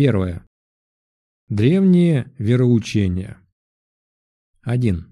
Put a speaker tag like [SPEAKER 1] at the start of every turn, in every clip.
[SPEAKER 1] Первое. Древние вероучения. 1.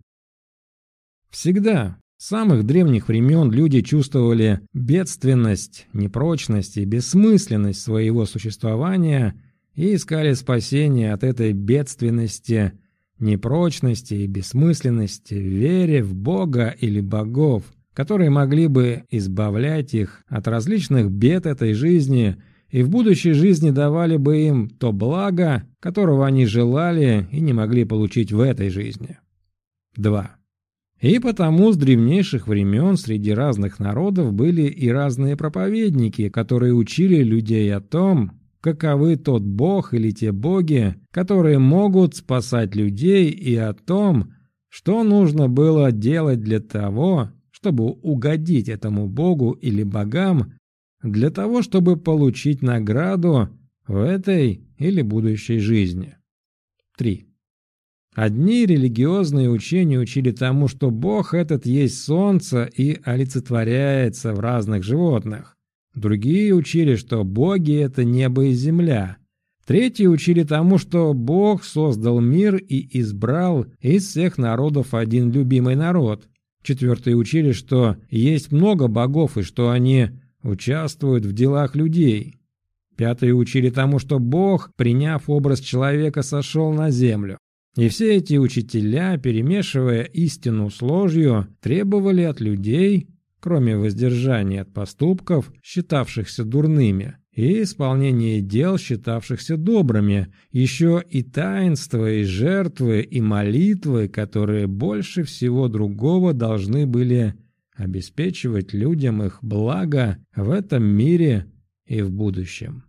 [SPEAKER 1] Всегда, с самых древних времен люди чувствовали бедственность, непрочность и бессмысленность своего существования и искали спасения от этой бедственности, непрочности и бессмысленности в вере в Бога или богов, которые могли бы избавлять их от различных бед этой жизни – и в будущей жизни давали бы им то благо, которого они желали и не могли получить в этой жизни. 2. И потому с древнейших времен среди разных народов были и разные проповедники, которые учили людей о том, каковы тот бог или те боги, которые могут спасать людей, и о том, что нужно было делать для того, чтобы угодить этому богу или богам для того, чтобы получить награду в этой или будущей жизни. 3. Одни религиозные учения учили тому, что Бог этот есть солнце и олицетворяется в разных животных. Другие учили, что боги — это небо и земля. Третьи учили тому, что Бог создал мир и избрал из всех народов один любимый народ. Четвертые учили, что есть много богов и что они участвуют в делах людей. Пятые учили тому, что Бог, приняв образ человека, сошел на землю. И все эти учителя, перемешивая истину с ложью, требовали от людей, кроме воздержания от поступков, считавшихся дурными, и исполнения дел, считавшихся добрыми, еще и таинства, и жертвы, и молитвы, которые больше всего другого должны были обеспечивать людям их благо в этом мире и в будущем.